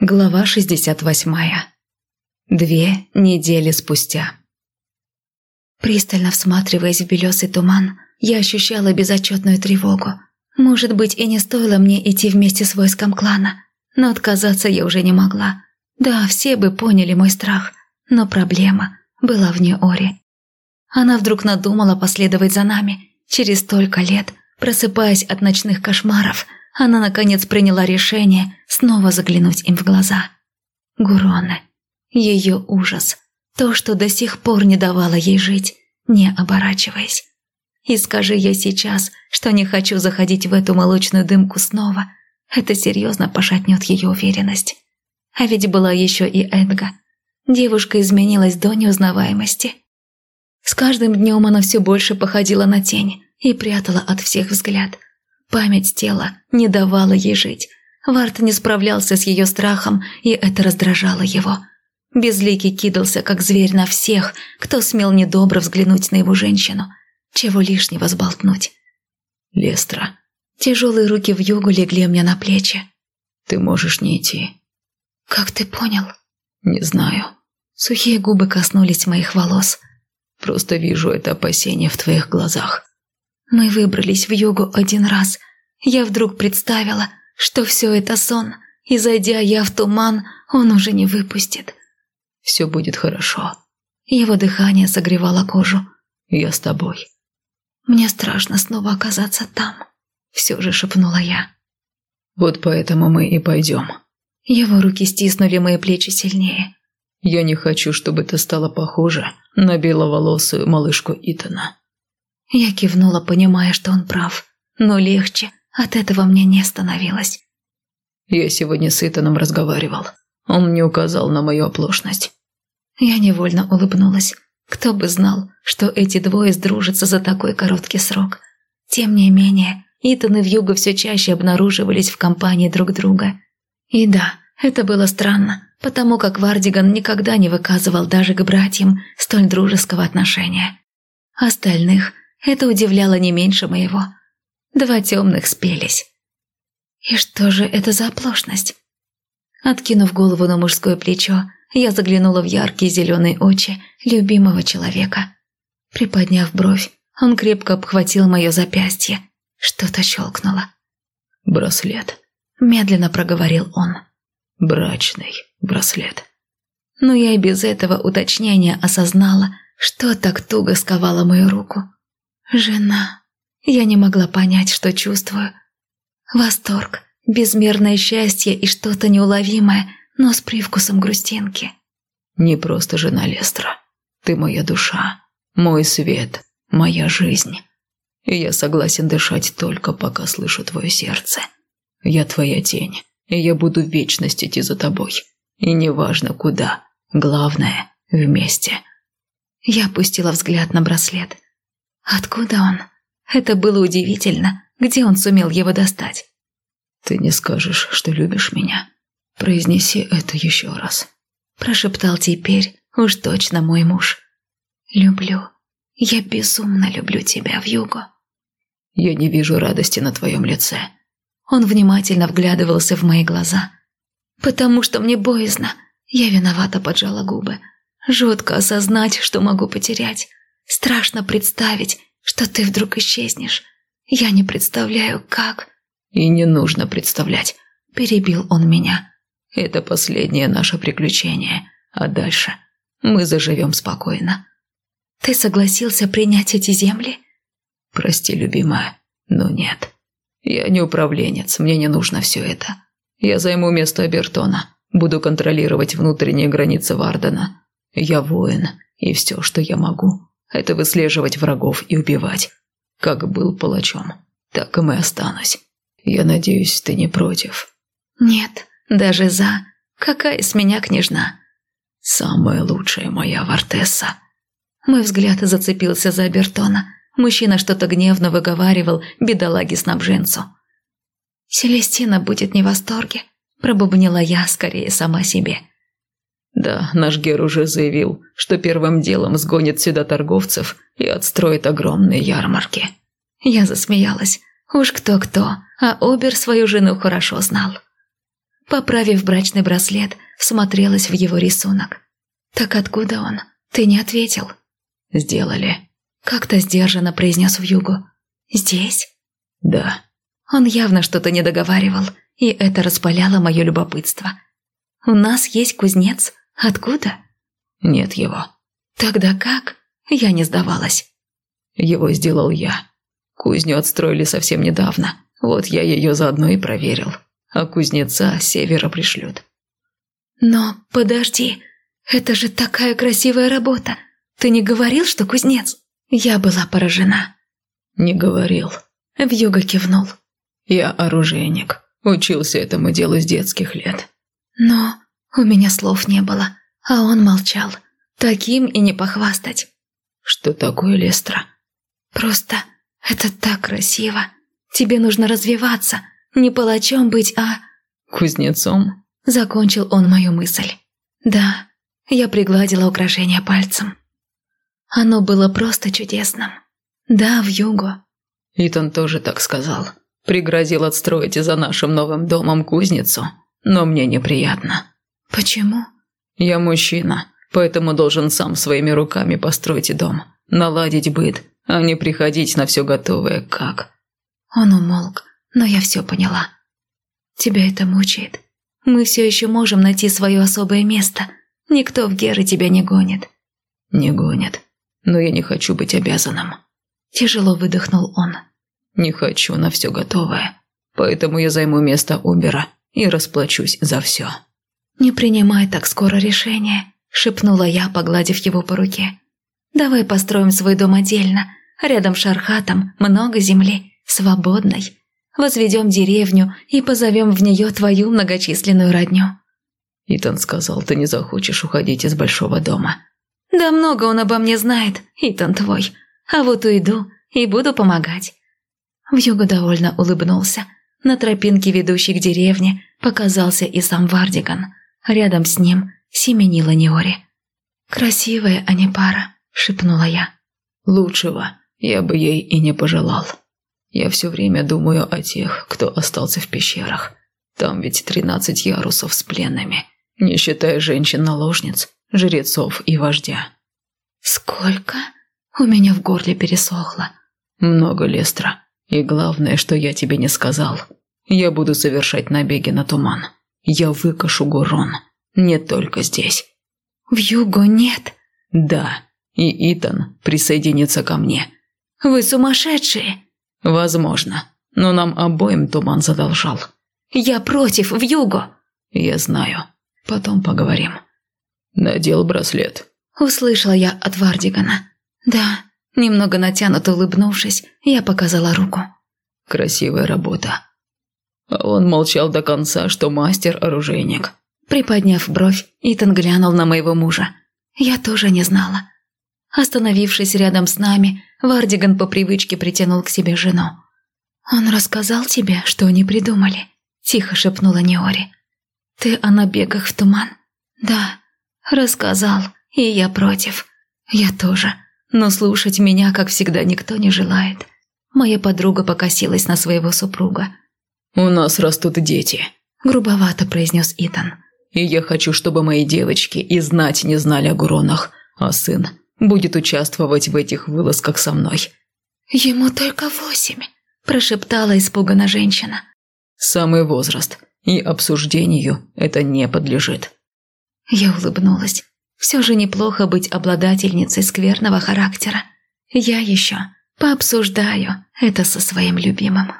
Глава 68. Две недели спустя. Пристально всматриваясь в белесый туман, я ощущала безотчетную тревогу. Может быть, и не стоило мне идти вместе с войском клана, но отказаться я уже не могла. Да, все бы поняли мой страх, но проблема была вне Ори. Она вдруг надумала последовать за нами. Через столько лет, просыпаясь от ночных кошмаров – она, наконец, приняла решение снова заглянуть им в глаза. Гуроны. Ее ужас. То, что до сих пор не давало ей жить, не оборачиваясь. И скажи я сейчас, что не хочу заходить в эту молочную дымку снова, это серьезно пошатнет ее уверенность. А ведь была еще и Эдга. Девушка изменилась до неузнаваемости. С каждым днем она все больше походила на тень и прятала от всех взгляд – Память тела не давала ей жить. Варт не справлялся с ее страхом, и это раздражало его. Безликий кидался, как зверь, на всех, кто смел недобро взглянуть на его женщину. Чего лишнего сболтнуть. «Лестра». Тяжелые руки в югу легли мне на плечи. «Ты можешь не идти». «Как ты понял?» «Не знаю». Сухие губы коснулись моих волос. «Просто вижу это опасение в твоих глазах. Мы выбрались в югу один раз. Я вдруг представила, что все это сон, и зайдя я в туман, он уже не выпустит. Все будет хорошо. Его дыхание согревало кожу. Я с тобой. Мне страшно снова оказаться там. Все же шепнула я. Вот поэтому мы и пойдем. Его руки стиснули мои плечи сильнее. Я не хочу, чтобы ты стала похожа на беловолосую малышку Итана. Я кивнула, понимая, что он прав. Но легче от этого мне не становилось. Я сегодня с Итаном разговаривал. Он мне указал на мою оплошность. Я невольно улыбнулась. Кто бы знал, что эти двое сдружатся за такой короткий срок. Тем не менее, Итан и Вьюга все чаще обнаруживались в компании друг друга. И да, это было странно, потому как Вардиган никогда не выказывал даже к братьям столь дружеского отношения. Остальных это удивляло не меньше моего. Два темных спелись. И что же это за оплошность? Откинув голову на мужское плечо, я заглянула в яркие зеленые очи любимого человека. Приподняв бровь, он крепко обхватил мое запястье. Что-то щелкнуло. «Браслет», – медленно проговорил он. «Брачный браслет». Но я и без этого уточнения осознала, что так туго сковало мою руку. Жена. Я не могла понять, что чувствую. Восторг, безмерное счастье и что-то неуловимое, но с привкусом грустинки. Не просто жена Лестра. Ты моя душа, мой свет, моя жизнь. И я согласен дышать только пока слышу твое сердце. Я твоя тень, и я буду в вечность идти за тобой. И неважно куда, главное – вместе. Я опустила взгляд на браслет – Откуда он? Это было удивительно. Где он сумел его достать? «Ты не скажешь, что любишь меня. Произнеси это еще раз», – прошептал теперь уж точно мой муж. «Люблю. Я безумно люблю тебя, в югу. «Я не вижу радости на твоем лице». Он внимательно вглядывался в мои глаза. «Потому что мне боязно». Я виновато поджала губы. Жутко осознать, что могу потерять. Страшно представить, что ты вдруг исчезнешь. Я не представляю, как...» «И не нужно представлять», – перебил он меня. «Это последнее наше приключение, а дальше мы заживем спокойно». «Ты согласился принять эти земли?» «Прости, любимая, но нет. Я не управленец, мне не нужно все это. Я займу место Абертона, буду контролировать внутренние границы Вардена. Я воин, и все, что я могу, это выслеживать врагов и убивать. Как был палачом, так и мы останусь. Я надеюсь, ты не против». «Нет, даже за. Какая с меня княжна?» «Самая лучшая моя Вартесса». Мой взгляд зацепился за Бертона. Мужчина что-то гневно выговаривал бедолаге-снабженцу. «Селестина будет не в восторге», – пробубнила я скорее сама себе. Да, наш Гер уже заявил, что первым делом сгонит сюда торговцев и отстроит огромные ярмарки. Я засмеялась. Уж кто-кто, а Обер свою жену хорошо знал. поправив брачный браслет, смотрелась в его рисунок. «Так откуда он? Ты не ответил». «Сделали», — как-то сдержанно произнес Вьюгу. «Здесь?» «Да». Он явно что-то не договаривал, и это распаляло мое любопытство. «У нас есть кузнец. Откуда?» «Нет его». «Тогда как?» Я не сдавалась. «Его сделал я. Кузню отстроили совсем недавно. Вот я ее заодно и проверил. А кузнеца с севера пришлют». «Но подожди, это же такая красивая работа. Ты не говорил, что кузнец?» Я была поражена. «Не говорил». Вьюга кивнул. «Я оружейник. Учился этому делу с детских лет». «Но у меня слов не было, а он молчал. Таким и не похвастать». «Что такое, Лестра?» «Просто это так красиво. Тебе нужно развиваться, не палачом быть, а...» «Кузнецом?» Закончил он мою мысль. «Да, я пригладила украшение пальцем. Оно было просто чудесным. Да, в югу». Итан тоже так сказал. Пригрозил отстроить за нашим новым домом кузницу, но мне неприятно. «Почему?» «Я мужчина, поэтому должен сам своими руками построить дом, наладить быт, а не приходить на все готовое, как...» Он умолк, но я все поняла. «Тебя это мучает. Мы все еще можем найти свое особое место. Никто в Геры тебя не гонит». «Не гонит. Но я не хочу быть обязанным». Тяжело выдохнул он. «Не хочу на все готовое. Поэтому я займу место Убера и расплачусь за все». «Не принимай так скоро решение», – шепнула я, погладив его по руке. «Давай построим свой дом отдельно. Рядом с Шархатом много земли, свободной. Возведем деревню и позовем в нее твою многочисленную родню». Итан сказал, ты не захочешь уходить из большого дома. «Да много он обо мне знает, Итан твой. А вот уйду и буду помогать». Вьюга довольно улыбнулся. На тропинке, ведущей к деревне, показался и сам Вардиган. Рядом с ним семенила Неори. «Красивая они пара», — шепнула я. «Лучшего я бы ей и не пожелал. Я все время думаю о тех, кто остался в пещерах. Там ведь тринадцать ярусов с пленными, не считая женщин-наложниц, жрецов и вождя». «Сколько?» У меня в горле пересохло. «Много, Лестра. И главное, что я тебе не сказал. Я буду совершать набеги на туман. Я выкашу Гурон. Не только здесь». «В Юго нет?» «Да. И Итан присоединится ко мне». «Вы сумасшедшие!» «Возможно. Но нам обоим туман задолжал». «Я против, в Юго!» «Я знаю. Потом поговорим». «Надел браслет». Услышала я от Вардигана. «Да». Немного натянуто улыбнувшись, я показала руку. «Красивая работа». Он молчал до конца, что мастер-оружейник. Приподняв бровь, Итан глянул на моего мужа. Я тоже не знала. Остановившись рядом с нами, Вардиган по привычке притянул к себе жену. «Он рассказал тебе, что они придумали?» – тихо шепнула Неори. «Ты о набегах в туман?» «Да, рассказал, и я против. Я тоже. Но слушать меня, как всегда, никто не желает». Моя подруга покосилась на своего супруга. «У нас растут дети», – грубовато произнес Итан. «И я хочу, чтобы мои девочки и знать не знали о Гуронах, а сын будет участвовать в этих вылазках со мной». «Ему только восемь», – прошептала испуганно женщина. «Самый возраст, и обсуждению это не подлежит». Я улыбнулась. Все же неплохо быть обладательницей скверного характера. Я еще пообсуждаю это со своим любимым.